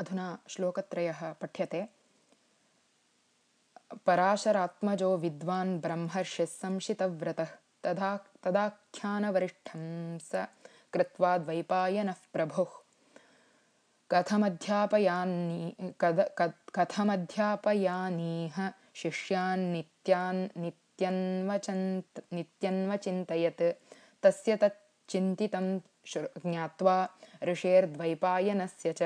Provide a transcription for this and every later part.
अधुना श्लोकत्रयः पठ्यते। पराशरात्मजो विद्वान् ब्रह्मर्षिः संशितव्रतः तदा तदाख्यानवरिष्ठं स कृत्वा द्वैपायनः प्रभुः कथमध्यापयानि कथमध्यापयानीह शिष्यान् नित्यन्वचिन्तयत्। तस्य तच्चिन्तितं ज्ञात्वा ऋषेर्द्वैपायनस्य च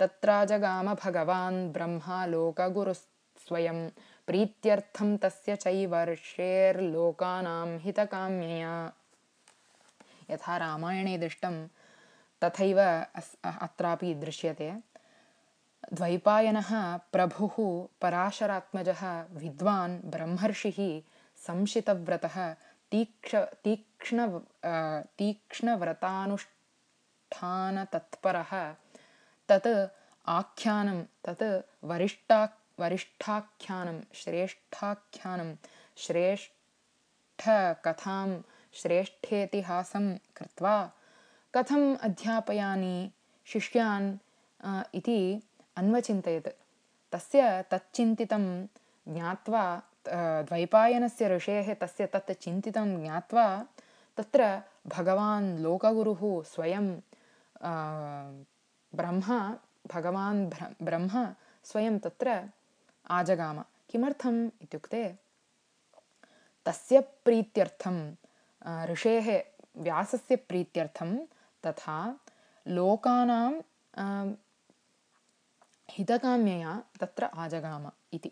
तत्राजगाम भगवान् ब्रह्मालोकगुरुस्वयं प्रीत्यर्थं तस्य चैवर्षेर्लोकानां हितकाम्यया। यथा रामायणे दृष्टं तथैव अत्रापि दृश्यते। द्वैपायनः प्रभुः पराशरात्मजः विद्वान् ब्रह्मर्षिः संशितव्रतः तीक्ष तीक्ष्ण तीक्ष्णव्रतानुष्ठानतत्परः तत् आख्यानं तत् वरिष्ठा वरिष्ठाख्यानं श्रेष्ठाख्यानं श्रेष्ठकथां श्रेष्ठेतिहासं कृत्वा कथम् अध्यापयानि शिष्यान् इति अन्वचिन्तयत्। तस्य तच्चिन्तितं ज्ञात्वा द्वैपायनस्य ऋषेः तस्य तत् चिन्तितं ज्ञात्वा तत्र भगवान् लोकगुरुः स्वयं ब्रह्मा भगवान् ब्रह्म स्वयं तत्र आजगाम। किमर्थम् इत्युक्ते तस्य प्रीत्यर्थं ऋषेः व्यासस्य प्रीत्यर्थं तथा लोकानां हितकाम्यया तत्र आजगाम इति